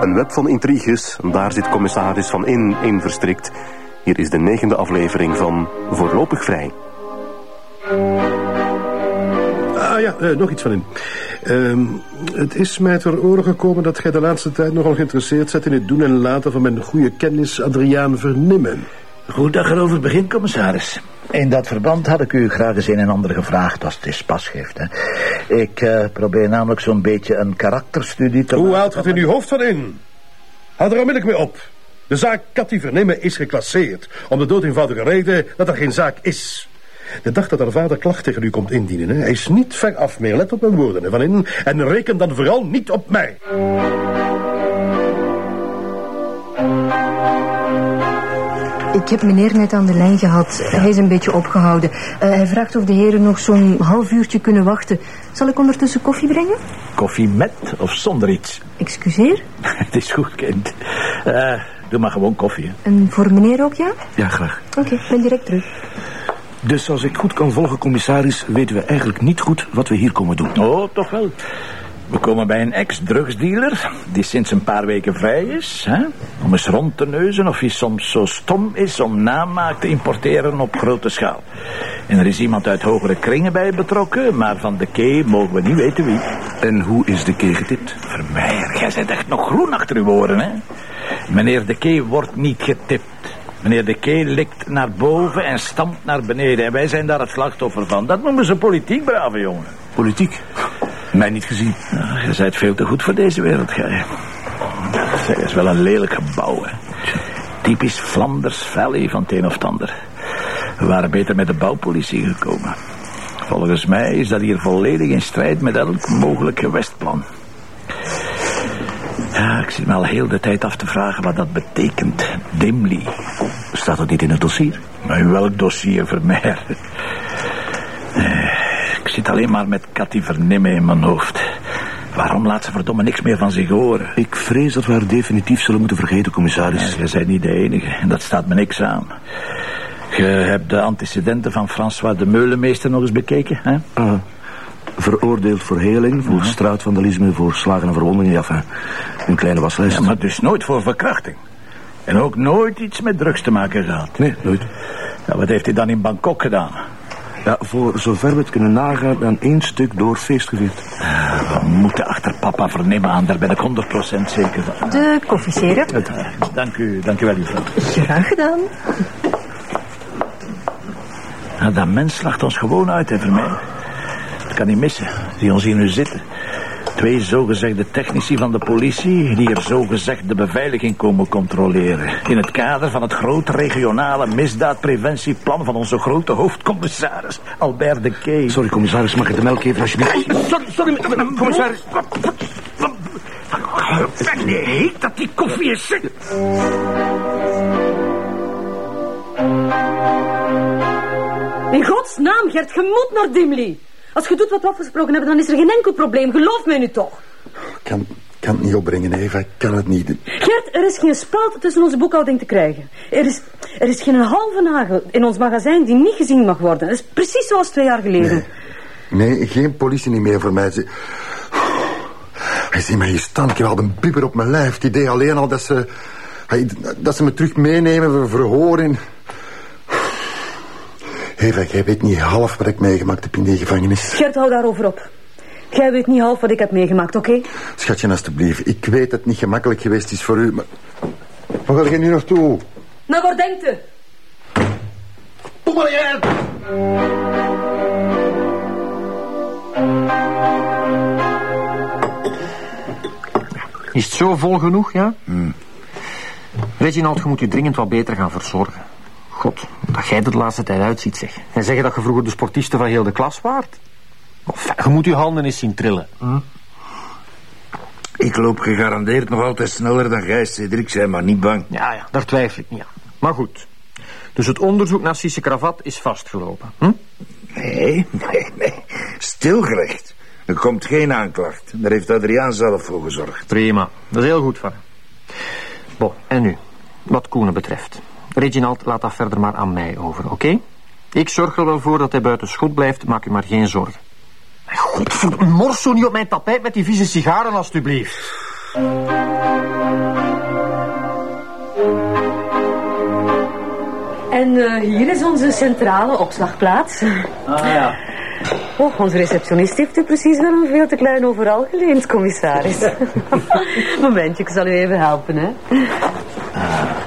Een web van intriges, daar zit commissaris Van In in verstrikt. Hier is de negende aflevering van Voorlopig Vrij. Ah ja, eh, nog iets van in. Ehm, het is mij ter oren gekomen dat gij de laatste tijd nogal geïnteresseerd bent in het doen en laten van mijn goede kennis Adriaan Vernimmen. Goed dat je erover begint, commissaris. In dat verband had ik u graag eens een en ander gevraagd als het is pas geeft. Hè. Ik eh, probeer namelijk zo'n beetje een karakterstudie te Hoe haalt het in uw hoofd van in? Houd er onmiddellijk mee op. De zaak Cathy Vernimmen is geclasseerd. Om de dood eenvoudige reden dat er geen zaak is. De dag dat haar vader klacht tegen u komt indienen, hè, hij is niet ver af meer. Let op mijn woorden, hè, Van In. En reken dan vooral niet op mij. Ik heb meneer net aan de lijn gehad. Hij is een beetje opgehouden. Eh, hij vraagt of de heren nog zo'n half uurtje kunnen wachten. Zal ik ondertussen koffie brengen? Koffie met of zonder iets? Excuseer? het is goed, kind. Eh, doe maar gewoon koffie. hè. En voor meneer ook, ja? Ja, graag. Oké, ik ben direct terug. Dus als ik goed kan volgen, commissaris... weten we eigenlijk niet goed wat we hier komen doen. Oh, toch wel. We komen bij een ex-drugsdealer die sinds een paar weken vrij is. Hè? Om eens rond te neuzen of hij soms zo stom is om namaak te importeren op grote schaal. En er is iemand uit hogere kringen bij betrokken, maar van de Kee mogen we niet weten wie. En hoe is de kee getipt? Vermeijer, jij bent echt nog groen achter uw oren, hè? Meneer de Kee wordt niet getipt. Meneer de Kee likt naar boven en stampt naar beneden. En wij zijn daar het slachtoffer van. Dat noemen ze politiek, brave jongen. Politiek? Mij niet gezien. Nou, je bent veel te goed voor deze wereld, gij. Zeg, is wel een lelijk gebouw, hè. Typisch Flanders Valley van het een of het ander. We waren beter met de bouwpolitie gekomen. Volgens mij is dat hier volledig in strijd met elk mogelijk gewestplan. Ja, ik zit me al heel de tijd af te vragen wat dat betekent. Dimly. Staat dat niet in het dossier? Maar in welk dossier, Vermeer? Ik zit alleen maar met Cathy Vernimmen in mijn hoofd. Waarom laat ze verdomme niks meer van zich horen? Ik vrees dat we haar definitief zullen moeten vergeten, commissaris. Ja, je bent niet de enige. En dat staat me niks aan. Je hebt de antecedenten van François de Meulemeester nog eens bekeken, hè? Ah, veroordeeld voor heling, voor straatvandalisme, voor slagen en verwondingen. Ja, enfin, een kleine waslijst. Ja, maar dus nooit voor verkrachting. En ook nooit iets met drugs te maken gehad. Nee, nooit. Ja, wat heeft hij dan in Bangkok gedaan? Ja, voor zover we het kunnen nagaan, aan één stuk door feest gevierd. We moeten achter papa vernemen aan, daar ben ik 100% zeker van. De koffie, heren. Eh, Dank u, dank u wel, juffrouw. Graag gedaan. Ja, dat mens lacht ons gewoon uit, hè, Vermeer. Dat kan niet missen. Die ons hier nu zitten. Twee zogezegde technici van de politie... die er zogezegd de beveiliging komen controleren. In het kader van het grote regionale misdaadpreventieplan... van onze grote hoofdcommissaris, Albert de Kee. Sorry, commissaris, mag ik de melk even alsjeblieft? Sorry, sorry, commissaris. Nee, heet dat die koffie is. zeg. In godsnaam, Gert, je moet naar Dimly. Als je doet wat we afgesproken hebben, dan is er geen enkel probleem. Geloof mij nu toch. Ik kan, kan het niet opbrengen, Eva. Ik kan het niet. Gert, er is geen speld tussen onze boekhouding te krijgen. Er is, er is geen halve nagel in ons magazijn die niet gezien mag worden. Dat is precies zoals twee jaar geleden. Nee, geen politie niet meer voor mij. Ze... Hij ziet mij hier staan. Ik al een bibber op mijn lijf. Het idee alleen al dat ze... Dat ze me terug meenemen voor verhoren. Eva, jij weet niet half wat ik meegemaakt heb in die gevangenis. Gert, hou daarover op. Jij weet niet half wat ik heb meegemaakt, oké? Schatje, alstublieft. Ik weet dat het niet gemakkelijk geweest is voor u, maar... Waar ga je nu naartoe? Waar denkt u? Kom maar hier! Is het zo vol genoeg, ja? Reginald, je moet je dringend wat beter gaan verzorgen. God, dat jij er de laatste tijd uitziet, zeg. En zeggen dat je vroeger de sportiste van heel de klas waart? Of, je moet je handen eens zien trillen. Ik loop gegarandeerd nog altijd sneller dan jij, Cedric. Zijn maar niet bang. Ja, ja, daar twijfel ik niet aan. Maar goed. Dus het onderzoek naar Sisse Kravat is vastgelopen. Hm? Nee, nee, nee. Stilgelegd. Er komt geen aanklacht. Daar heeft Adriaan zelf voor gezorgd. Prima. Dat is heel goed van hem. Bon, en nu? Wat Koenen betreft. Reginald, laat dat verder maar aan mij over, oké? Ik zorg er wel voor dat hij buiten schot blijft, maak u maar geen zorgen. Godverdomme, mors zo niet op mijn tapijt met die vieze sigaren, alstublieft. En eh, hier is onze centrale opslagplaats. Ah ja. Oh, onze receptionist heeft u precies wel een veel te klein overal geleend, commissaris. Momentje, ik zal u even helpen, hè.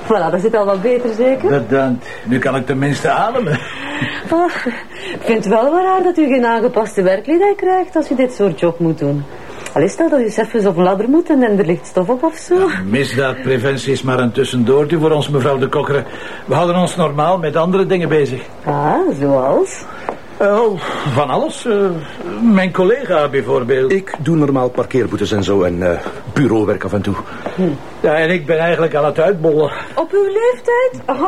Voilà, dat zit al wat beter, zeker? Bedankt. Nu kan ik tenminste ademen. Oh, ik vind het wel wel raar dat u geen aangepaste werkkledij krijgt als u dit soort job moet doen. Al is dat dat u even op een ladder moet en er ligt stof op of zo. Misdaadpreventie is maar een tussendoortje voor ons, mevrouw de Kokkeren. We houden ons normaal met andere dingen bezig. Ah, zoals? Oh, van alles. Eh, mijn collega bijvoorbeeld. Ik doe normaal parkeerboetes en zo en eh, bureauwerk af en toe. Ja, en ik ben eigenlijk aan het uitbollen. Op uw leeftijd?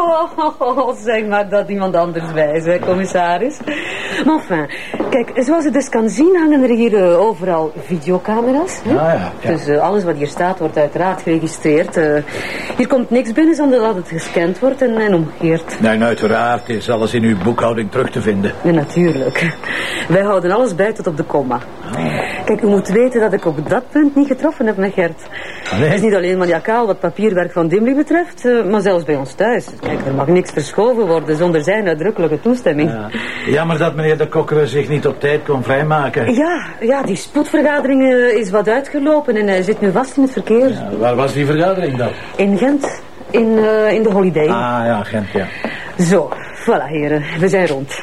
Oh, zeg maar dat iemand anders wijs, hè, commissaris. Maar enfin, kijk, zoals u dus kan zien hangen er hier eh, overal videocamera's. Hè? Ah, ja, ja. Dus eh, alles wat hier staat wordt uiteraard geregistreerd. Eh, hier komt niks binnen zonder dat het gescand wordt en, en omgekeerd. Nee, en uiteraard is alles in uw boekhouding terug te vinden. Ja, natuurlijk. Wij houden alles bij tot op de komma. Kijk, u moet weten dat ik op dat punt niet getroffen heb met Gert. Allee. Het is niet alleen maniacaal wat papierwerk van Dimly betreft, eh, maar zelfs bij ons thuis. Kijk, er mag niks verschoven worden zonder zijn uitdrukkelijke toestemming. Ja. Jammer dat meneer de Kokkeren zich niet op tijd kon vrijmaken. Ja, ja, die spoedvergadering eh, is wat uitgelopen en hij zit nu vast in het verkeer. Ja, waar was die vergadering dan? In Gent, in, eh, in de Holiday. Ah ja, Gent, ja. Zo, voilà heren, we zijn rond.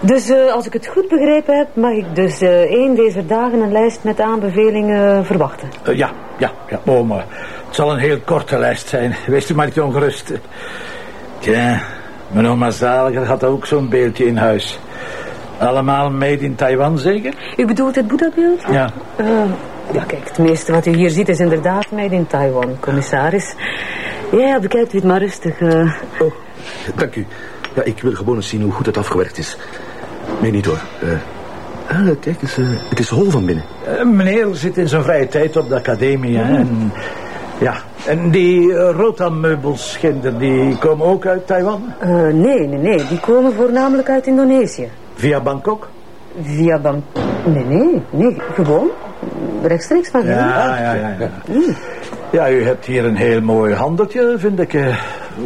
Dus eh, als ik het goed begrepen heb, mag ik dus eh één deze dagen een lijst met aanbevelingen verwachten. Eh, ja, ja, ja. Oh, maar het zal een heel korte lijst zijn. Wees u maar niet ongerust. Tja, mijn oma Zaliger had ook zo'n beeldje in huis. Allemaal made in Taiwan, zeker? U bedoelt het Boeddha-beeld? Ja. Eh, ja, kijk, het meeste wat u hier ziet is inderdaad made in Taiwan, commissaris. Ja, ja, bekijkt u het maar rustig. eh. Oh, dank u. Ja, ik wil gewoon eens zien hoe goed het afgewerkt is. Nee, niet hoor. Eh, ah, kijk eens, eh, het is hol van binnen. Eh, meneer zit in zijn vrije tijd op de academie. En, ja, en die Rotan-meubelschinder, die komen ook uit Taiwan? Eh, nee, nee, nee, die komen voornamelijk uit Indonesië. Via Bangkok? Via Bang... Nee, nee, nee, gewoon. Rechtstreeks van hier. Ja, ja, ja. Ja, ja u hebt hier een heel mooi handeltje, vind ik. Eh,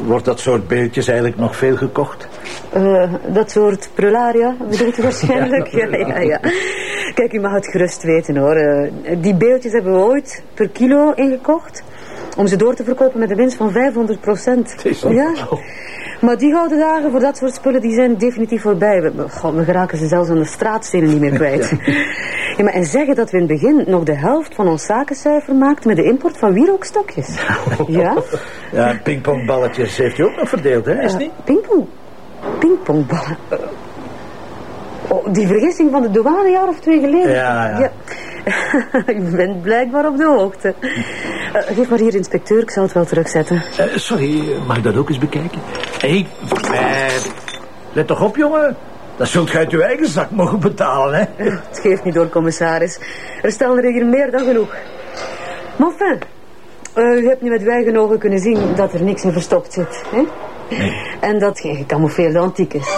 Wordt dat soort beeldjes eigenlijk nog veel gekocht? Eh, dat soort prularia bedoelt u waarschijnlijk? ja, ja, ja. Kijk, u mag het gerust weten hoor. Eh, die beeldjes hebben we ooit per kilo ingekocht. Om ze door te verkopen met een winst van 500 procent. Ja. Maar die gouden dagen voor dat soort spullen die zijn definitief voorbij. We, God, we geraken ze zelfs aan de straatstenen niet meer kwijt. Ja. maar en zeggen dat we in het begin nog de helft van ons zakencijfer maakten met de import van wierookstokjes. Ja? Ja, pingpongballetjes heeft u ook nog verdeeld, hè? Is het niet? Eh, pingpong. Pingpongballen. Eh, Oh, die vergissing van de douane een jaar of twee geleden. Ja, ja. U bent blijkbaar op de hoogte. Eh, geef maar hier, inspecteur. Ik zal het wel terugzetten. Eh, sorry, mag ik dat ook eens bekijken? Hé, hey, let toch op, jongen. Dat zult gij uit uw eigen zak mogen betalen, hè? Het geeft niet door, commissaris. Er staan er hier meer dan genoeg. Maar enfin, eh, u hebt nu met eigen ogen kunnen zien dat er niks in verstopt zit. Hè? En dat gecamoufleerde antiek is.